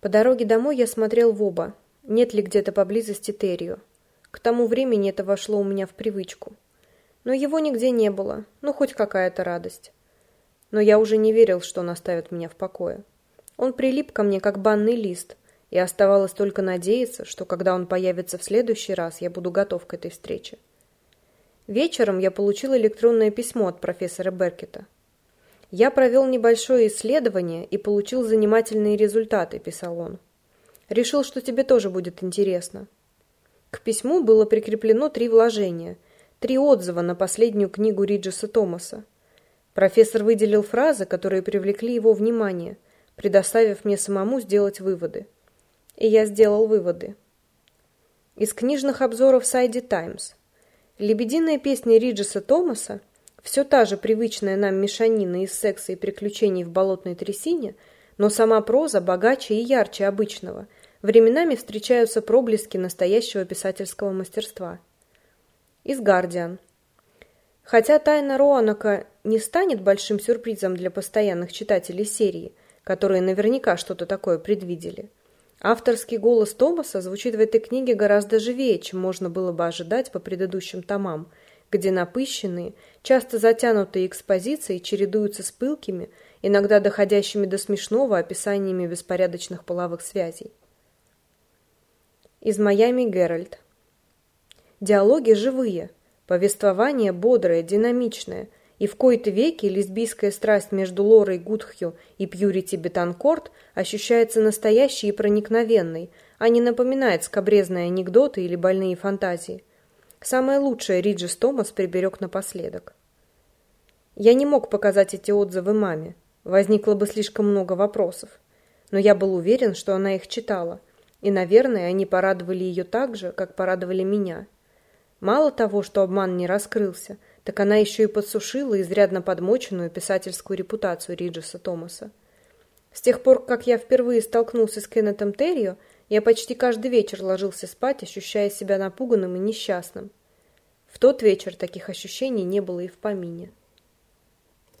По дороге домой я смотрел в оба, нет ли где-то поблизости Террио. К тому времени это вошло у меня в привычку. Но его нигде не было, ну хоть какая-то радость. Но я уже не верил, что он оставит меня в покое. Он прилип ко мне, как банный лист, и оставалось только надеяться, что когда он появится в следующий раз, я буду готов к этой встрече. Вечером я получил электронное письмо от профессора Беркета. «Я провел небольшое исследование и получил занимательные результаты», – писал он. «Решил, что тебе тоже будет интересно». К письму было прикреплено три вложения, три отзыва на последнюю книгу Риджеса Томаса. Профессор выделил фразы, которые привлекли его внимание, предоставив мне самому сделать выводы. И я сделал выводы. Из книжных обзоров Сайди Таймс. Лебединая песня Риджеса Томаса все та же привычная нам мешанина из секса и приключений в болотной трясине, но сама проза богаче и ярче обычного. Временами встречаются проблески настоящего писательского мастерства. Из «Гардиан». Хотя «Тайна Роанака» не станет большим сюрпризом для постоянных читателей серии, которые наверняка что-то такое предвидели, авторский голос Томаса звучит в этой книге гораздо живее, чем можно было бы ожидать по предыдущим томам – где напыщенные, часто затянутые экспозиции чередуются с пылкими, иногда доходящими до смешного описаниями беспорядочных половых связей. Из Майами Геральт. Диалоги живые, повествование бодрое, динамичное, и в кои-то веки лесбийская страсть между Лорой Гудхью и Пьюрити Бетанкорт ощущается настоящей и проникновенной, а не напоминает скобрезные анекдоты или больные фантазии. Самое лучшее Риджис Томас приберег напоследок. Я не мог показать эти отзывы маме. Возникло бы слишком много вопросов. Но я был уверен, что она их читала. И, наверное, они порадовали ее так же, как порадовали меня. Мало того, что обман не раскрылся, так она еще и подсушила изрядно подмоченную писательскую репутацию Риджиса Томаса. С тех пор, как я впервые столкнулся с Кеннетом Террио, я почти каждый вечер ложился спать, ощущая себя напуганным и несчастным. В тот вечер таких ощущений не было и в помине.